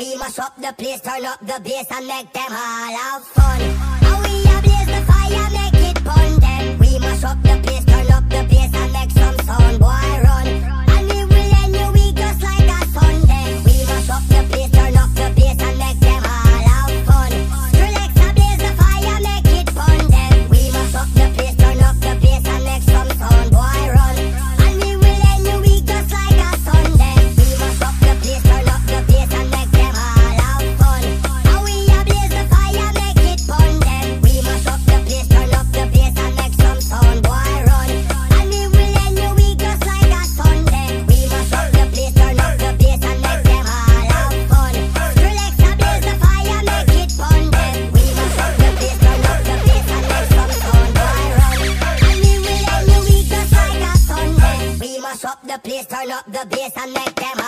We must up the place, turn up the bass and make them all have fun. And we ablaze the fire, the place, turn up the bass and make them